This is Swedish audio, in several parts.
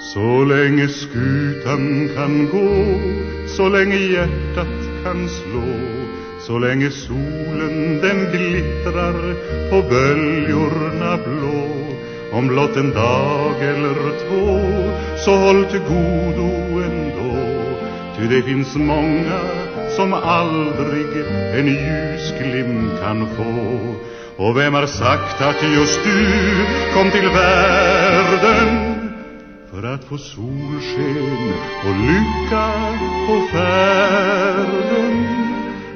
Så länge skutan kan gå Så länge hjärtat kan slå Så länge solen den glittrar På böljorna blå. Om blott en dag eller två Så håll till godo ändå. Ty det finns många som aldrig en ljusglimt kan få. Och vem har sagt att just du kom till världen? För att få solsken och lycka på färden.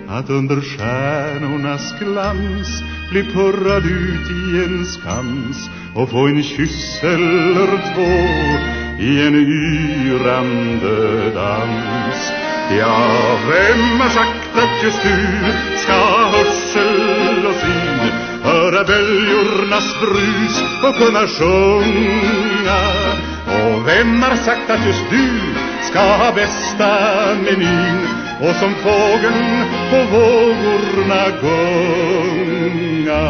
Att under stjärnornas glans bli purrad ut i en skans och få en kyss eller två i en yrande dans. Ja, vem har sagt att just du ska ha hörsel och syn? Höra böljornas brus och kunna sjunga vem har sagt att just du ska ha bästa menyn? Och som fågeln på vågorna gunga.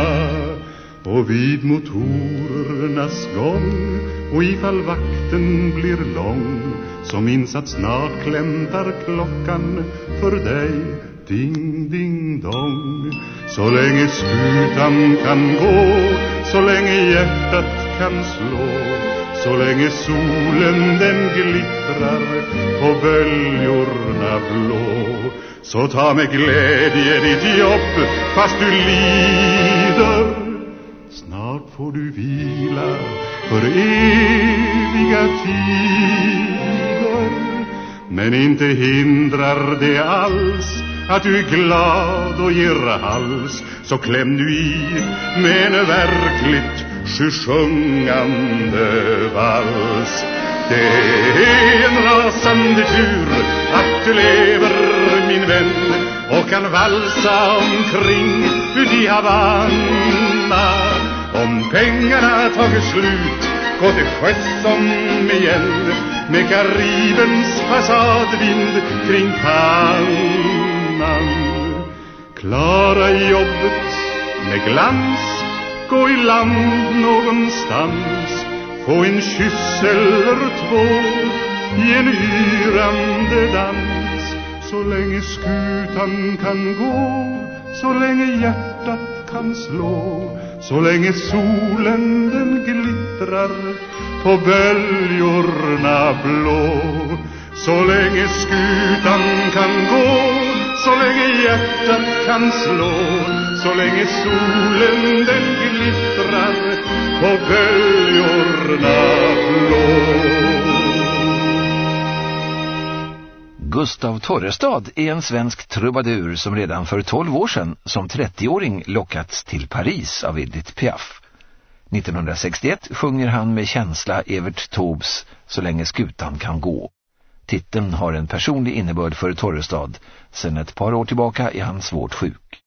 Och vid motorernas gång och ifall vakten blir lång så minns att snart klämtar klockan för dig Ding, ding, dong. Så länge skutan kan gå Så länge hjärtat kan slå så länge solen den glittrar På böljorna blå Så ta med glädje ditt jobb Fast du lider. Snart får du vila För eviga tider Men inte hindrar det alls att du är glad och ger hals. Så kläm du i med en verkligt sjusjungande vals. Det är en rasande tur att du lever min vän och kan valsa omkring ut i Havanna. Om pengarna tagit slut, gå till sjöss om igen med Karibens fasadvind kring pannan. Klara jobbet med glans Gå i land någonstans Få en kyss eller två I en yrande dans. Så länge skutan kan gå Så länge hjärtat kan slå Så länge solen den glittrar På böljorna blå. Så länge skutan kan gå hjärtat kan slå Så länge solen den glittrar På böljorna blå Gustav Torrestad är en svensk trubadur som redan för 12 år sedan som 30-åring lockats till Paris av Edith Piaf. 1961 sjunger han med känsla Evert Taubes Så länge skutan kan gå. Titeln har en personlig innebörd för Torrestad. Sedan ett par år tillbaka är han svårt sjuk.